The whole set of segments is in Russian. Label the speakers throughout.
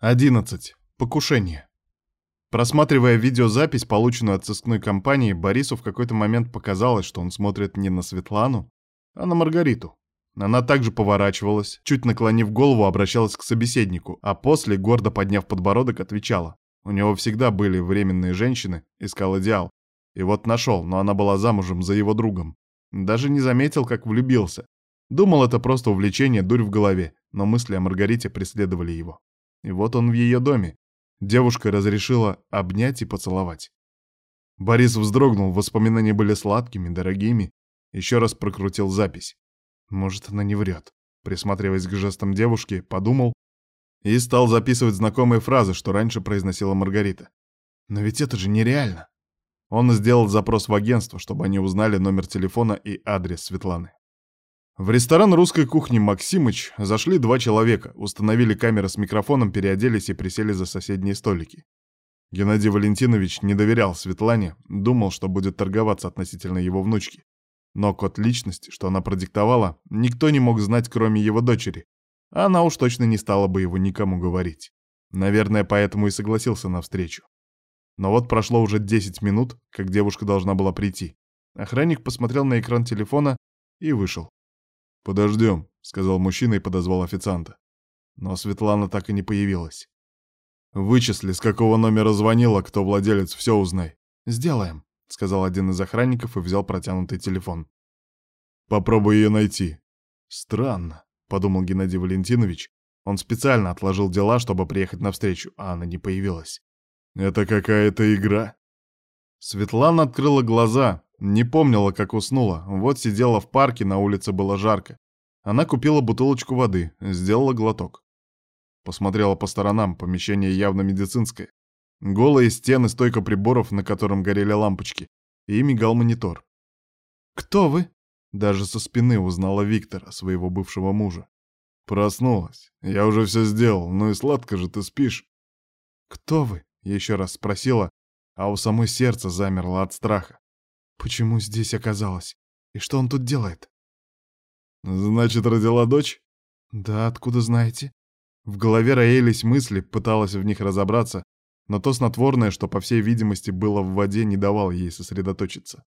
Speaker 1: 11. Покушение. Просматривая видеозапись, полученную от сыскной компании, Борису в какой-то момент показалось, что он смотрит не на Светлану, а на Маргариту. Она также поворачивалась, чуть наклонив голову, обращалась к собеседнику, а после, гордо подняв подбородок, отвечала. У него всегда были временные женщины, искал идеал. И вот нашел, но она была замужем за его другом. Даже не заметил, как влюбился. Думал, это просто увлечение, дурь в голове, но мысли о Маргарите преследовали его. И вот он в ее доме. Девушка разрешила обнять и поцеловать. Борис вздрогнул, воспоминания были сладкими, дорогими. Еще раз прокрутил запись. Может, она не врет. Присматриваясь к жестам девушки, подумал и стал записывать знакомые фразы, что раньше произносила Маргарита. Но ведь это же нереально. Он сделал запрос в агентство, чтобы они узнали номер телефона и адрес Светланы. В ресторан русской кухни «Максимыч» зашли два человека, установили камеры с микрофоном, переоделись и присели за соседние столики. Геннадий Валентинович не доверял Светлане, думал, что будет торговаться относительно его внучки. Но код личности, что она продиктовала, никто не мог знать, кроме его дочери. Она уж точно не стала бы его никому говорить. Наверное, поэтому и согласился на встречу. Но вот прошло уже 10 минут, как девушка должна была прийти. Охранник посмотрел на экран телефона и вышел. «Подождем», — сказал мужчина и подозвал официанта. Но Светлана так и не появилась. «Вычисли, с какого номера звонила, кто владелец, все узнай». «Сделаем», — сказал один из охранников и взял протянутый телефон. «Попробуй ее найти». «Странно», — подумал Геннадий Валентинович. Он специально отложил дела, чтобы приехать навстречу, а она не появилась. Это какая-то игра. Светлана открыла глаза, не помнила, как уснула. Вот сидела в парке, на улице было жарко. Она купила бутылочку воды, сделала глоток. Посмотрела по сторонам, помещение явно медицинское. Голые стены, стойка приборов, на котором горели лампочки. И мигал монитор. «Кто вы?» Даже со спины узнала Виктора, своего бывшего мужа. Проснулась. Я уже все сделал, ну и сладко же ты спишь. «Кто вы?» Еще раз спросила, а у самой сердце замерло от страха. Почему здесь оказалась? И что он тут делает? Значит, родила дочь? Да, откуда знаете? В голове роились мысли, пыталась в них разобраться, но то снотворное, что, по всей видимости, было в воде, не давало ей сосредоточиться.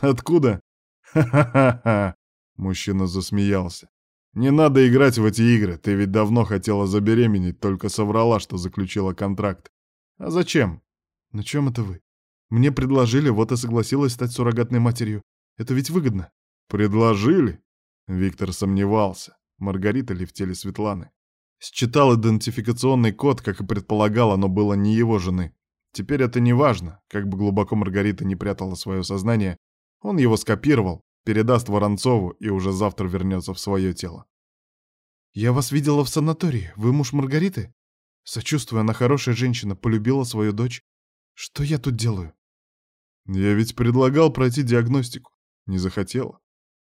Speaker 1: «Откуда?» «Ха-ха-ха-ха!» Мужчина засмеялся. «Не надо играть в эти игры, ты ведь давно хотела забеременеть, только соврала, что заключила контракт. А зачем? На чем это вы? Мне предложили, вот и согласилась стать суррогатной матерью. Это ведь выгодно. Предложили? Виктор сомневался. Маргарита ли в теле Светланы? Считал идентификационный код, как и предполагал, но было не его жены. Теперь это не важно, как бы глубоко Маргарита не прятала свое сознание, он его скопировал, передаст Воронцову и уже завтра вернется в свое тело. «Я вас видела в санатории. Вы муж Маргариты?» Сочувствую, она хорошая женщина, полюбила свою дочь. Что я тут делаю? Я ведь предлагал пройти диагностику. Не захотела.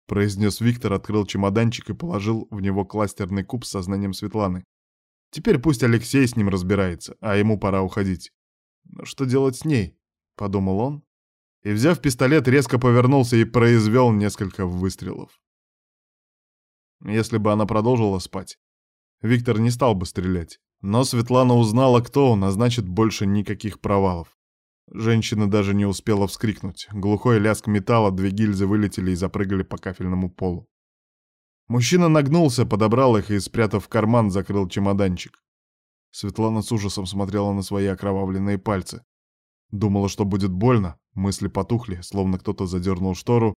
Speaker 1: Произнес Виктор, открыл чемоданчик и положил в него кластерный куб с сознанием Светланы. Теперь пусть Алексей с ним разбирается, а ему пора уходить. Но что делать с ней? Подумал он. И, взяв пистолет, резко повернулся и произвел несколько выстрелов. Если бы она продолжила спать, Виктор не стал бы стрелять. Но Светлана узнала, кто он, а значит, больше никаких провалов. Женщина даже не успела вскрикнуть. Глухой лязг металла, две гильзы вылетели и запрыгали по кафельному полу. Мужчина нагнулся, подобрал их и, спрятав в карман, закрыл чемоданчик. Светлана с ужасом смотрела на свои окровавленные пальцы. Думала, что будет больно, мысли потухли, словно кто-то задернул штору,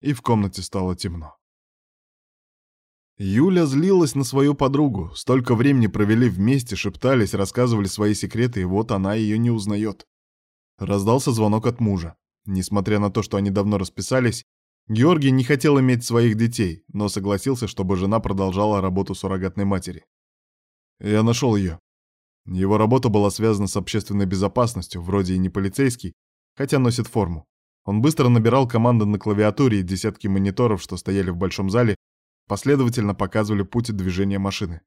Speaker 1: и в комнате стало темно. Юля злилась на свою подругу. Столько времени провели вместе, шептались, рассказывали свои секреты, и вот она ее не узнает. Раздался звонок от мужа. Несмотря на то, что они давно расписались, Георгий не хотел иметь своих детей, но согласился, чтобы жена продолжала работу суррогатной матери. Я нашел ее. Его работа была связана с общественной безопасностью, вроде и не полицейский, хотя носит форму. Он быстро набирал команды на клавиатуре и десятки мониторов, что стояли в большом зале, последовательно показывали путь движения машины.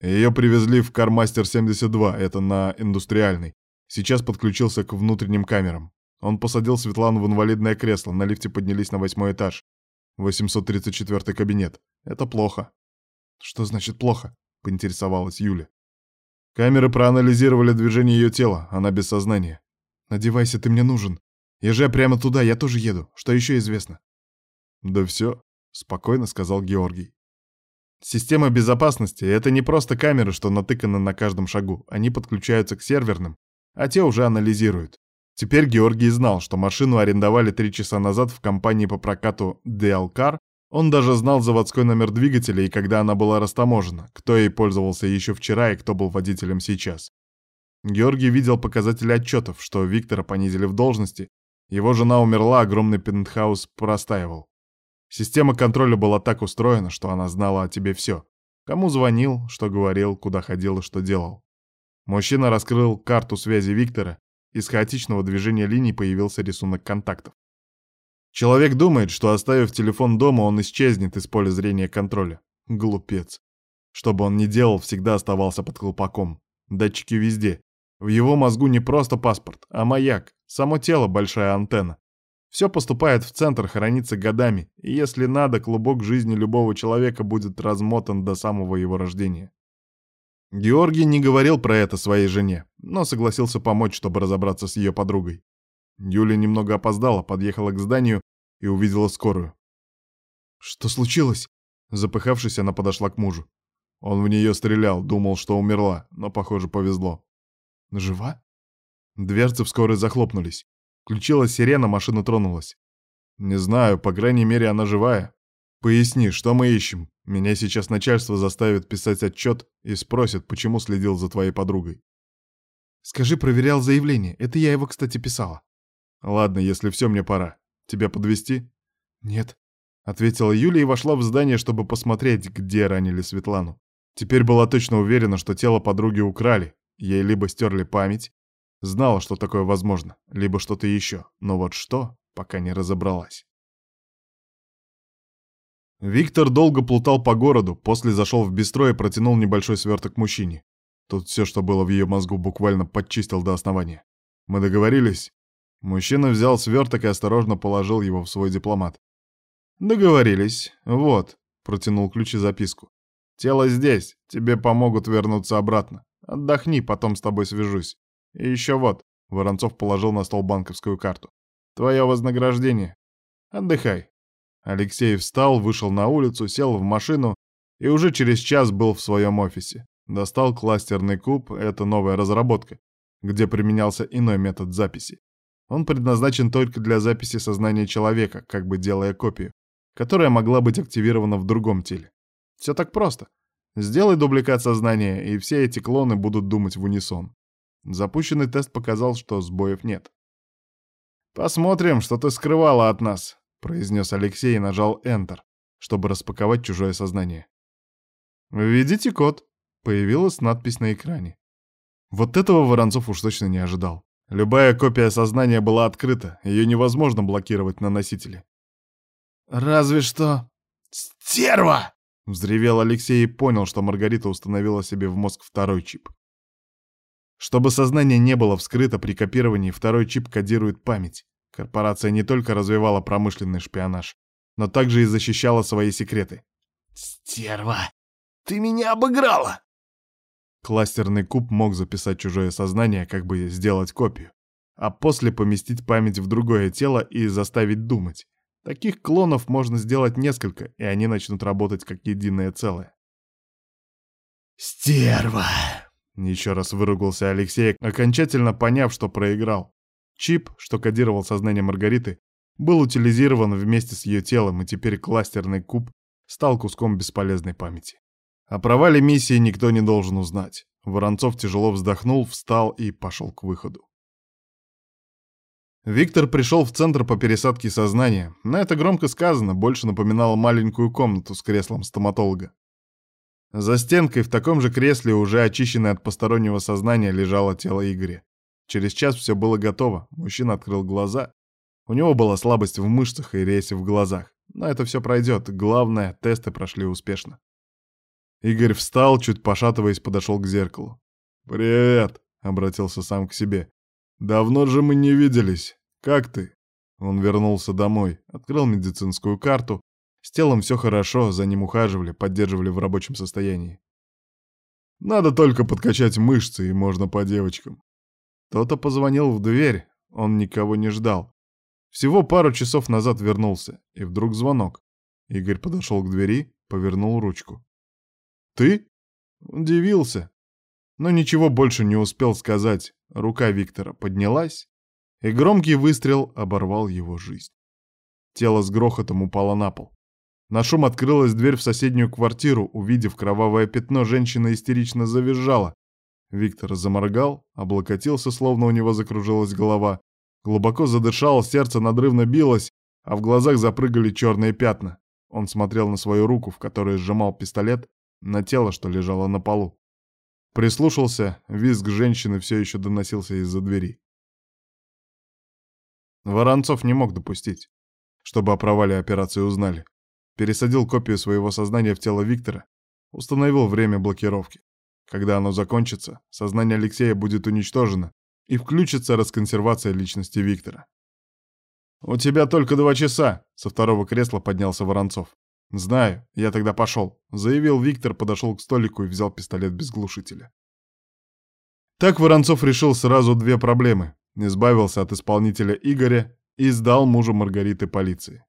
Speaker 1: Ее привезли в Кармастер-72, это на Индустриальный. Сейчас подключился к внутренним камерам. Он посадил Светлану в инвалидное кресло, на лифте поднялись на восьмой этаж. 834 кабинет. Это плохо. Что значит плохо? Поинтересовалась Юля. Камеры проанализировали движение ее тела, она без сознания.
Speaker 2: Одевайся, ты мне нужен. Езжай прямо туда, я тоже еду. Что еще известно?
Speaker 1: Да все, спокойно сказал Георгий. Система безопасности — это не просто камеры, что натыканы на каждом шагу. Они подключаются к серверным, а те уже анализируют. Теперь Георгий знал, что машину арендовали три часа назад в компании по прокату DL Он даже знал заводской номер двигателя и когда она была растаможена, кто ей пользовался еще вчера и кто был водителем сейчас. Георгий видел показатели отчетов, что Виктора понизили в должности, его жена умерла, огромный пентхаус простаивал. Система контроля была так устроена, что она знала о тебе все. Кому звонил, что говорил, куда ходил и что делал. Мужчина раскрыл карту связи Виктора, из хаотичного движения линий появился рисунок контактов. Человек думает, что оставив телефон дома, он исчезнет из поля зрения контроля. Глупец. Что бы он ни делал, всегда оставался под колпаком. Датчики везде. В его мозгу не просто паспорт, а маяк. Само тело — большая антенна. Все поступает в центр, хранится годами, и если надо, клубок жизни любого человека будет размотан до самого его рождения. Георгий не говорил про это своей жене, но согласился помочь, чтобы разобраться с ее подругой. Юля немного опоздала, подъехала к зданию и увидела скорую.
Speaker 2: «Что случилось?»
Speaker 1: Запыхавшись, она подошла к мужу. Он в нее стрелял, думал, что умерла, но, похоже, повезло.
Speaker 2: «Жива?»
Speaker 1: Дверцы в скорой захлопнулись. Включилась сирена, машина тронулась. Не знаю, по крайней мере, она живая. Поясни, что мы ищем? Меня сейчас начальство заставит писать отчет и спросит, почему следил за твоей подругой.
Speaker 2: Скажи, проверял заявление. Это я его, кстати, писала.
Speaker 1: Ладно, если все, мне пора. Тебя подвести?
Speaker 2: Нет,
Speaker 1: ответила Юля и вошла в здание, чтобы посмотреть, где ранили Светлану. Теперь была точно уверена, что тело подруги украли. Ей либо стерли память, Знала, что такое возможно, либо что-то еще, но вот что, пока не разобралась. Виктор долго плутал по городу, после зашел в бистро и протянул небольшой сверток мужчине. Тут все, что было в ее мозгу, буквально подчистил до основания. Мы договорились? Мужчина взял сверток и осторожно положил его в свой дипломат. Договорились. Вот, протянул ключ и записку. Тело здесь, тебе помогут вернуться обратно. Отдохни, потом с тобой свяжусь. И еще вот, Воронцов положил на стол банковскую карту. Твое вознаграждение. Отдыхай. Алексей встал, вышел на улицу, сел в машину и уже через час был в своем офисе. Достал кластерный куб, это новая разработка, где применялся иной метод записи. Он предназначен только для записи сознания человека, как бы делая копию, которая могла быть активирована в другом теле. Все так просто. Сделай дубликат сознания, и все эти клоны будут думать в унисон. Запущенный тест показал, что сбоев нет. «Посмотрим, что ты скрывала от нас», — произнес Алексей и нажал Enter, чтобы распаковать чужое сознание. «Введите код», — появилась надпись на экране. Вот этого Воронцов уж точно не ожидал. Любая копия сознания была открыта, ее невозможно блокировать на носителе.
Speaker 2: «Разве что...» «Стерва!»
Speaker 1: — взревел Алексей и понял, что Маргарита установила себе в мозг второй чип. Чтобы сознание не было вскрыто при копировании, второй чип кодирует память. Корпорация не только развивала промышленный шпионаж, но также и защищала свои секреты.
Speaker 2: «Стерва! Ты меня обыграла!»
Speaker 1: Кластерный куб мог записать чужое сознание, как бы сделать копию, а после поместить память в другое тело и заставить думать. Таких клонов можно сделать несколько, и они начнут работать как единое целое.
Speaker 2: «Стерва!»
Speaker 1: Еще раз выругался Алексей, окончательно поняв, что проиграл. Чип, что кодировал сознание Маргариты, был утилизирован вместе с ее телом, и теперь кластерный куб стал куском бесполезной памяти. О провале миссии никто не должен узнать. Воронцов тяжело вздохнул, встал и пошел к выходу. Виктор пришел в центр по пересадке сознания. На это громко сказано, больше напоминало маленькую комнату с креслом стоматолога. За стенкой в таком же кресле, уже очищенное от постороннего сознания, лежало тело Игоря. Через час все было готово. Мужчина открыл глаза. У него была слабость в мышцах и рейсе в глазах. Но это все пройдет. Главное, тесты прошли успешно. Игорь встал, чуть пошатываясь, подошел к зеркалу. «Привет!» — обратился сам к себе. «Давно же мы не виделись. Как ты?» Он вернулся домой, открыл медицинскую карту, с телом все хорошо, за ним ухаживали, поддерживали в рабочем состоянии. Надо только подкачать мышцы, и можно по девочкам. Кто-то позвонил в дверь, он никого не ждал. Всего пару часов назад вернулся, и вдруг звонок. Игорь подошел к двери, повернул ручку. «Ты?» Удивился. Но ничего больше не успел сказать. Рука Виктора поднялась, и громкий выстрел оборвал его жизнь. Тело с грохотом упало на пол. На шум открылась дверь в соседнюю квартиру. Увидев кровавое пятно, женщина истерично завизжала. Виктор заморгал, облокотился, словно у него закружилась голова. Глубоко задышал, сердце надрывно билось, а в глазах запрыгали черные пятна. Он смотрел на свою руку, в которой сжимал пистолет, на тело, что лежало на полу. Прислушался, визг женщины все еще доносился из-за двери. Воронцов не мог допустить, чтобы о провале операции узнали. Пересадил копию своего сознания в тело Виктора, установил время блокировки. Когда оно закончится, сознание Алексея будет уничтожено, и включится расконсервация личности Виктора. «У тебя только два часа», — со второго кресла поднялся Воронцов. «Знаю, я тогда пошел», — заявил Виктор, подошел к столику и взял пистолет без глушителя. Так Воронцов решил сразу две проблемы. Избавился от исполнителя Игоря и сдал мужа Маргариты полиции.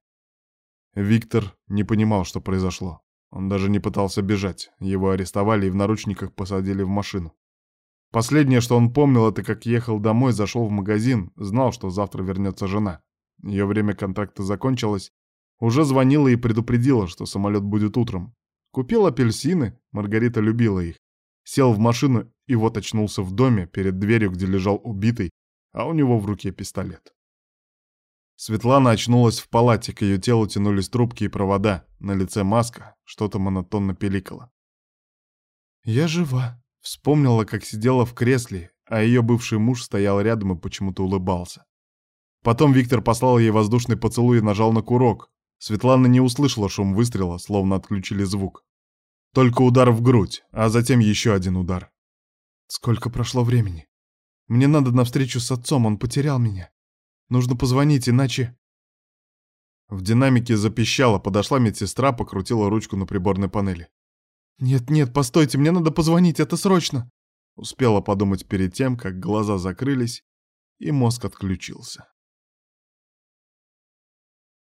Speaker 1: Виктор не понимал, что произошло. Он даже не пытался бежать. Его арестовали и в наручниках посадили в машину. Последнее, что он помнил, это как ехал домой, зашел в магазин, знал, что завтра вернется жена. Ее время контракта закончилось, уже звонила и предупредила, что самолет будет утром. Купил апельсины, Маргарита любила их. Сел в машину и вот очнулся в доме, перед дверью, где лежал убитый, а у него в руке пистолет. Светлана очнулась в палате, к ее телу тянулись трубки и провода, на лице маска, что-то монотонно пиликало. «Я жива», — вспомнила, как сидела в кресле, а ее бывший муж стоял рядом и почему-то улыбался. Потом Виктор послал ей воздушный поцелуй и нажал на курок. Светлана не услышала шум выстрела, словно отключили звук. Только удар в грудь, а затем еще один удар. Сколько прошло времени? Мне надо навстречу с отцом, он потерял меня. Нужно позвонить, иначе... В динамике запищало, подошла медсестра, покрутила ручку на приборной панели. «Нет-нет, постойте, мне надо позвонить, это срочно!» Успела подумать перед тем, как глаза закрылись, и мозг отключился.